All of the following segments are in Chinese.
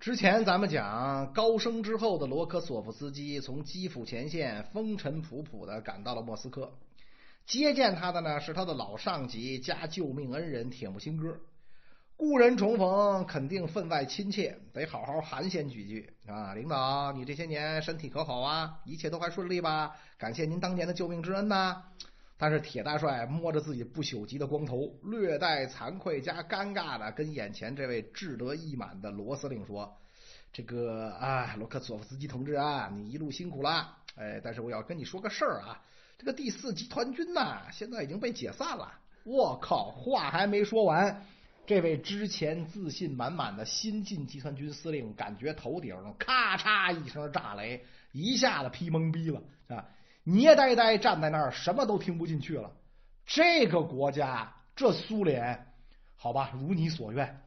之前咱们讲高升之后的罗科索夫斯基从基辅前线风尘仆仆的赶到了莫斯科，接见他的呢是他的老上级加救命恩人铁木辛哥。故人重逢，肯定分外亲切，得好好寒暄几句啊！领导，你这些年身体可好啊？一切都还顺利吧？感谢您当年的救命之恩呐！但是铁大帅摸着自己不朽级的光头，略带惭愧加尴尬的跟眼前这位志得意满的罗司令说：“这个啊，罗克索夫斯基同志啊，你一路辛苦了。哎，但是我要跟你说个事儿啊，这个第四集团军呐，现在已经被解散了。我靠，话还没说完，这位之前自信满满的新晋集团军司令，感觉头顶咔嚓一声炸雷，一下子劈懵逼了啊！”捏呆呆站在那儿，什么都听不进去了。这个国家，这苏联，好吧，如你所愿。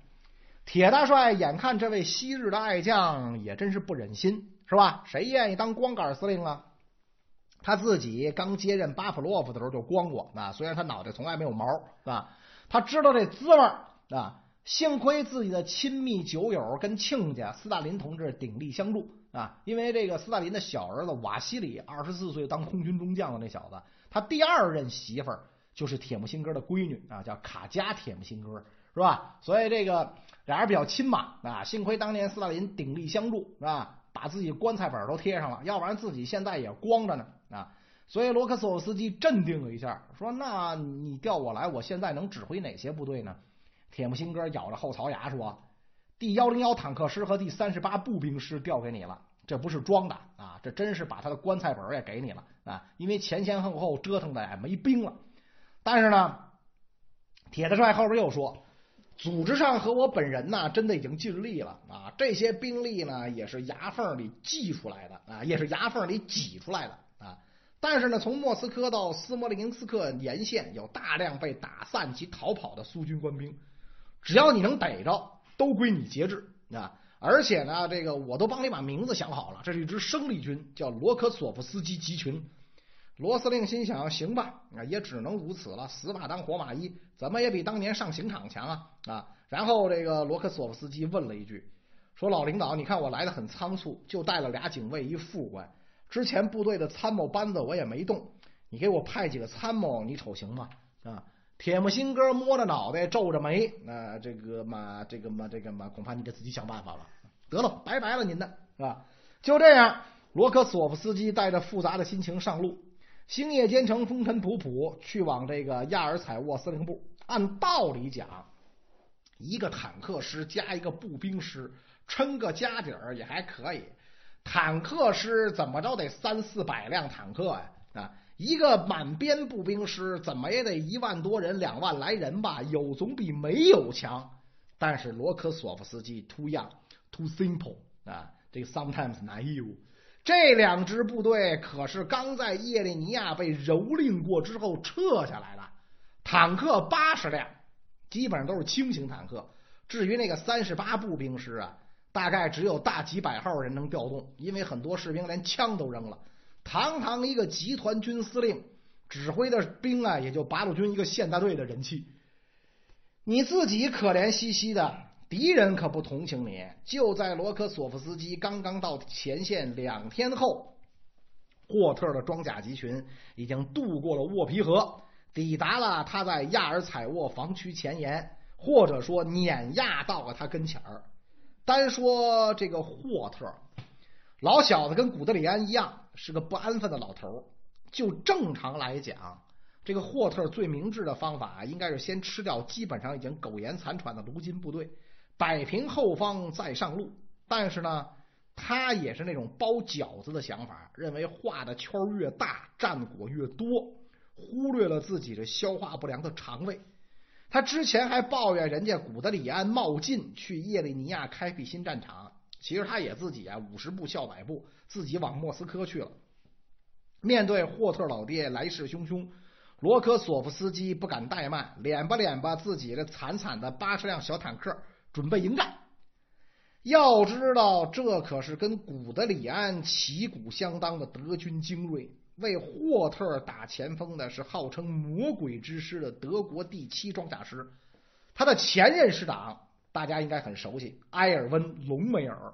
铁大帅眼看这位昔日的爱将也真是不忍心，是吧？谁愿意当光杆司令啊？他自己刚接任巴甫洛夫的时候就光过啊，虽然他脑袋从来没有毛，是吧？他知道这滋味啊。幸亏自己的亲密酒友跟亲家斯大林同志鼎力相助啊！因为这个斯大林的小儿子瓦西里二十四岁当空军中将的那小子，他第二任媳妇儿就是铁木辛哥的闺女啊，叫卡加铁木辛哥，是吧？所以这个俩人比较亲嘛啊！幸亏当年斯大林鼎力相助，是吧？把自己棺材本都贴上了，要不然自己现在也光着呢啊！所以罗克索夫斯基镇定了一下，说：“那你调我来，我现在能指挥哪些部队呢？”铁木辛哥咬着后槽牙说：“第幺零幺坦克师和第三十八步兵师调给你了，这不是装的啊，这真是把他的棺材本也给你了啊！因为前前后后折腾的没兵了。但是呢，铁大帅后边又说，组织上和我本人呢，真的已经尽力了啊！这些兵力呢，也是牙缝里挤出来的啊，也是牙缝里挤出来的啊！但是呢，从莫斯科到斯摩棱斯克沿线有大量被打散及逃跑的苏军官兵。”只要你能逮着，都归你节制啊！而且呢，这个我都帮你把名字想好了，这是一支生力军，叫罗科索夫斯基集群。罗司令心想：行吧，啊，也只能如此了，死马当活马医，怎么也比当年上刑场强啊！啊，然后这个罗科索夫斯基问了一句：“说老领导，你看我来的很仓促，就带了俩警卫一副官，之前部队的参谋班子我也没动，你给我派几个参谋，你瞅行吗？”啊。铁木心哥摸着脑袋，皱着眉，那这个嘛，这个嘛，这个嘛，恐怕你得自己想办法了。得了，拜拜了您的，是吧？就这样，罗科索夫斯基带着复杂的心情上路，星夜兼程，风尘仆仆，去往这个亚尔采沃司令部。按道理讲，一个坦克师加一个步兵师，撑个家底儿也还可以。坦克师怎么着得三四百辆坦克呀？啊！一个满编步兵师怎么也得一万多人、两万来人吧？有总比没有强。但是罗科索夫斯基 too young, too simple 啊，这个 sometimes naive。这两支部队可是刚在叶利尼亚被蹂躏过之后撤下来的，坦克八十辆，基本上都是轻型坦克。至于那个三十八步兵师啊，大概只有大几百号人能调动，因为很多士兵连枪都扔了。堂堂一个集团军司令，指挥的兵啊，也就八路军一个县大队的人气。你自己可怜兮兮的，敌人可不同情你。就在罗科索夫斯基刚刚到前线两天后，霍特的装甲集群已经渡过了沃皮河，抵达了他在亚尔采沃防区前沿，或者说碾压到了他跟前儿。单说这个霍特。老小子跟古德里安一样，是个不安分的老头就正常来讲，这个霍特最明智的方法，应该是先吃掉基本上已经苟延残喘的卢金部队，摆平后方再上路。但是呢，他也是那种包饺子的想法，认为画的圈越大，战果越多，忽略了自己这消化不良的肠胃。他之前还抱怨人家古德里安冒进去叶利尼亚开辟新战场。其实他也自己啊，五十步笑百步，自己往莫斯科去了。面对霍特老爹来势汹汹，罗科索夫斯基不敢怠慢，敛吧敛吧自己的惨惨的八十辆小坦克，准备迎战。要知道，这可是跟古德里安旗鼓相当的德军精锐。为霍特打前锋的是号称魔鬼之师的德国第七装甲师，他的前任师长大家应该很熟悉埃尔温·隆美尔。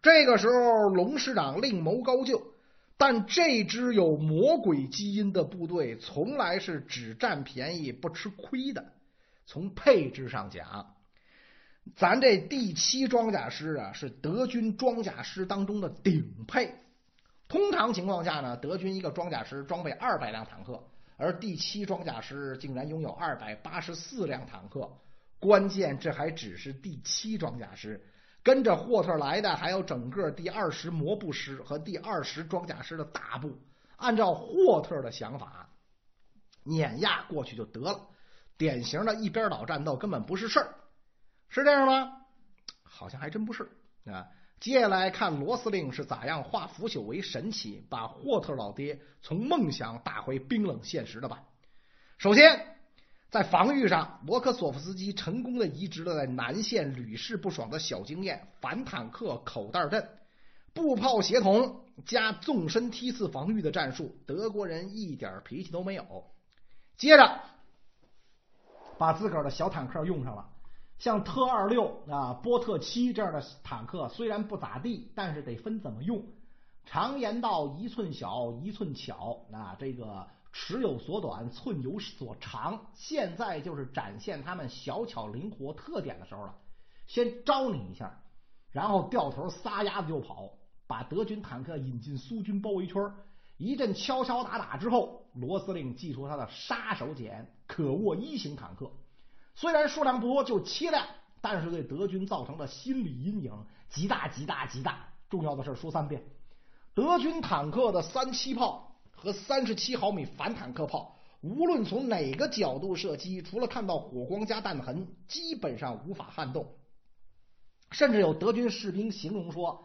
这个时候，龙师长另谋高就，但这支有魔鬼基因的部队从来是只占便宜不吃亏的。从配置上讲，咱这第七装甲师啊，是德军装甲师当中的顶配。通常情况下呢，德军一个装甲师装备二百辆坦克，而第七装甲师竟然拥有二百八十四辆坦克。关键这还只是第七装甲师。跟着霍特来的还有整个第二十摩步师和第二十装甲师的大部。按照霍特的想法，碾压过去就得了，典型的一边倒战斗根本不是事儿，是这样吗？好像还真不是啊。接下来看罗司令是咋样化腐朽为神奇，把霍特老爹从梦想打回冰冷现实的吧。首先。在防御上，罗科索夫斯基成功的移植了在南线屡试不爽的小经验——反坦克口袋阵、步炮协同加纵深梯次防御的战术。德国人一点脾气都没有。接着，把自个儿的小坦克用上了，像特二六啊、波特七这样的坦克，虽然不咋地，但是得分怎么用。常言道：“一寸小，一寸巧。”啊，这个。尺有所短，寸有所长。现在就是展现他们小巧灵活特点的时候了。先招你一下，然后掉头撒丫子就跑，把德军坦克引进苏军包围圈。一阵敲敲打打之后，罗司令祭出他的杀手锏——可沃一型坦克。虽然数量不多，就七辆，但是对德军造成的心理阴影极大极大极大。重要的事说三遍：德军坦克的三七炮。和三十七毫米反坦克炮，无论从哪个角度射击，除了看到火光加弹痕，基本上无法撼动。甚至有德军士兵形容说，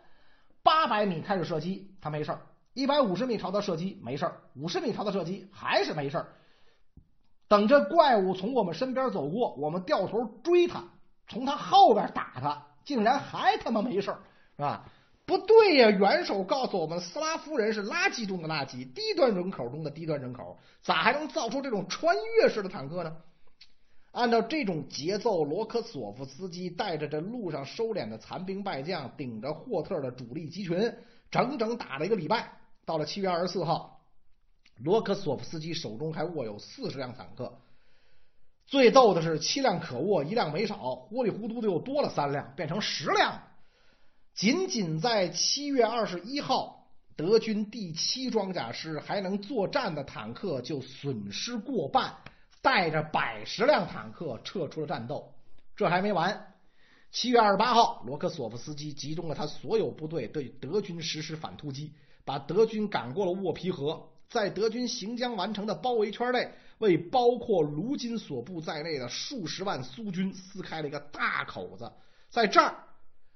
八百米开始射击他没事儿，一百五十米朝他射击没事儿，五十米朝他射击还是没事儿。等这怪物从我们身边走过，我们掉头追他，从他后边打他，竟然还他妈没事儿，是吧？不对呀！元首告诉我们，斯拉夫人是垃圾中的垃圾，低端人口中的低端人口，咋还能造出这种穿越式的坦克呢？按照这种节奏，罗科索夫斯基带着这路上收敛的残兵败将，顶着霍特的主力集群，整整打了一个礼拜。到了七月二十四号，罗科索夫斯基手中还握有四十辆坦克。最逗的是，七辆可握，一辆没少，糊里糊涂的又多了三辆，变成十辆。仅仅在七月二十一号，德军第七装甲师还能作战的坦克就损失过半，带着百十辆坦克撤出了战斗。这还没完，七月二十八号，罗克索夫斯基集中了他所有部队对德军实施反突击，把德军赶过了沃皮河，在德军行将完成的包围圈内，为包括卢金所部在内的数十万苏军撕开了一个大口子，在这儿。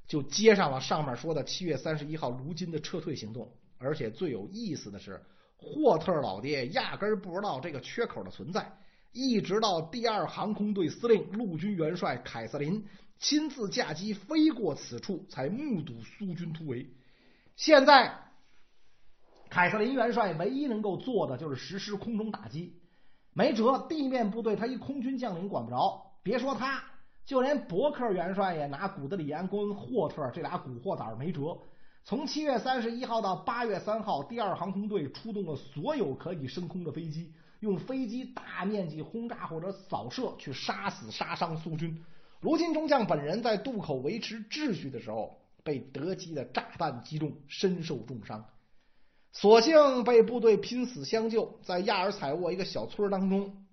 就接上了上面说的七月三十一号卢金的撤退行动，而且最有意思的是，霍特老爹压根不知道这个缺口的存在，一直到第二航空队司令陆军元帅凯瑟琳亲自驾机飞过此处，才目睹苏军突围。现在，凯瑟琳元帅唯一能够做的就是实施空中打击，没辙，地面部队他一空军将领管不着，别说他。就连伯克元帅也拿古德里安跟霍特这俩古惑仔没辙。从七月三十一号到八月三号，第二航空队出动了所有可以升空的飞机，用飞机大面积轰炸或者扫射去杀死杀伤苏军。卢金中将本人在渡口维持秩序的时候，被德机的炸弹击中，身受重伤，所幸被部队拼死相救。在亚尔采沃一个小村当中，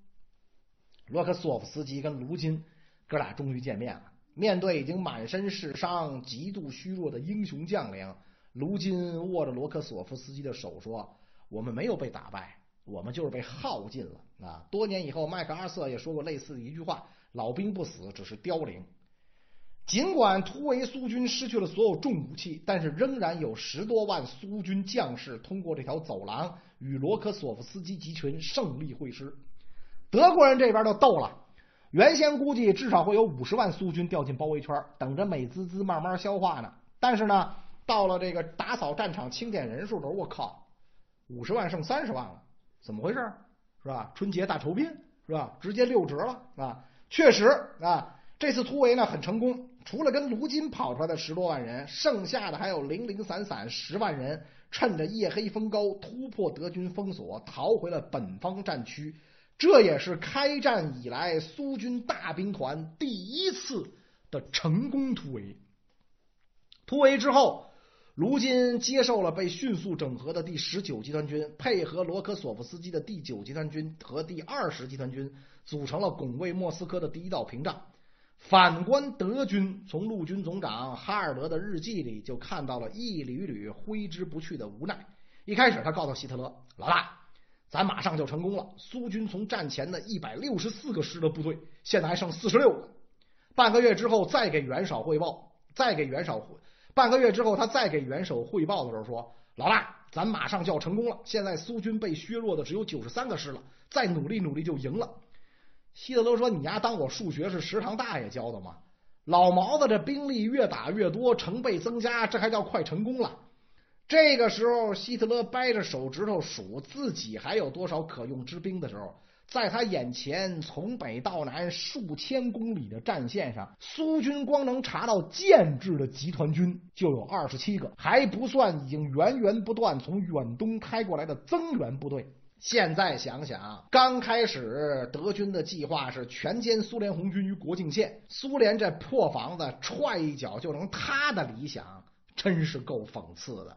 罗克索夫斯基跟卢金。哥俩终于见面了。面对已经满身是伤、极度虚弱的英雄将领，卢金握着罗科索夫斯基的手说：“我们没有被打败，我们就是被耗尽了。”啊，多年以后，麦克阿瑟也说过类似的一句话：“老兵不死，只是凋零。”尽管突围苏军失去了所有重武器，但是仍然有十多万苏军将士通过这条走廊与罗科索夫斯基集群胜利会师。德国人这边就逗了。原先估计至少会有五十万苏军掉进包围圈，等着美滋滋慢慢消化呢。但是呢，到了这个打扫战场清点人数的时候，我靠，五十万剩三十万了，怎么回事？是吧？春节大酬宾是吧？直接六折了啊！确实啊，这次突围呢很成功，除了跟卢金跑出来的十多万人，剩下的还有零零散散十万人，趁着夜黑风高，突破德军封锁，逃回了本方战区。这也是开战以来苏军大兵团第一次的成功突围。突围之后，卢金接受了被迅速整合的第十九集团军，配合罗科索夫斯基的第九集团军和第二十集团军，组成了拱卫莫斯科的第一道屏障。反观德军，从陆军总长哈尔德的日记里就看到了一缕缕挥之不去的无奈。一开始，他告诉希特勒：“老大，咱马上就成功了。苏军从战前的一百六十四个师的部队，现在还剩四十六个。半个月之后，再给元首汇报。再给元首半个月之后，他再给元首汇报的时候说：老大，咱马上就要成功了。现在苏军被削弱的只有九十三个师了，再努力努力就赢了。”希特勒说：“你丫当我数学是食堂大爷教的吗？老毛子这兵力越打越多，成倍增加，这还叫快成功了？”这个时候，希特勒掰着手指头数自己还有多少可用之兵的时候，在他眼前从北到南数千公里的战线上，苏军光能查到建制的集团军就有二十七个，还不算已经源源不断从远东开过来的增援部队。现在想想，刚开始德军的计划是全歼苏联红军于国境线，苏联这破房子踹一脚就能塌的理想，真是够讽刺的。